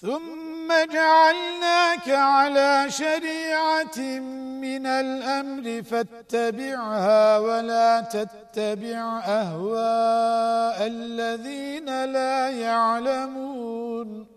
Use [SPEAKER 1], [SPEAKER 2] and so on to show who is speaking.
[SPEAKER 1] ثم جعلناك على شريعة من الأمر فاتبعها ولا تتبع أهواء الذين لا يعلمون